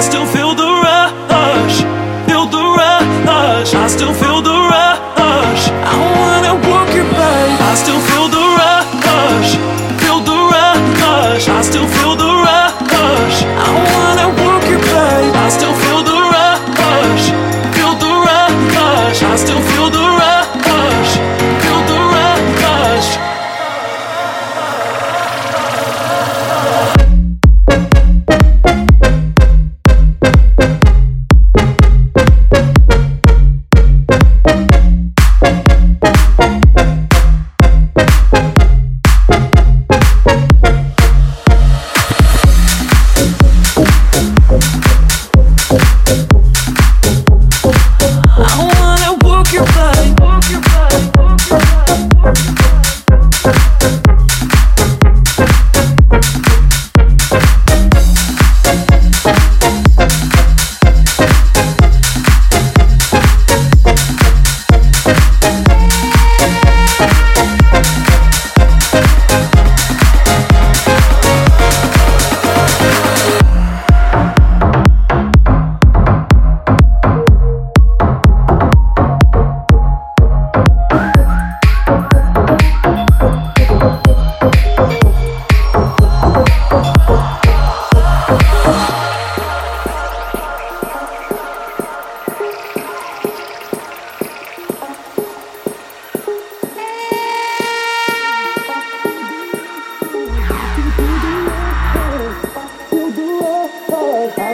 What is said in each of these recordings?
still feel the rush, feel the rush. I still feel the rush. I wanna work your body. I still feel the rush, feel the rush. I still feel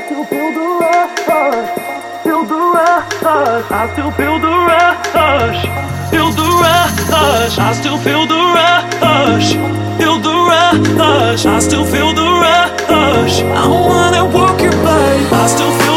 still feel the rush, feel the rush. I still feel the rush, feel the rush. I still feel the rush, feel the rush. I still feel the rush. I wanna walk your body. I still feel.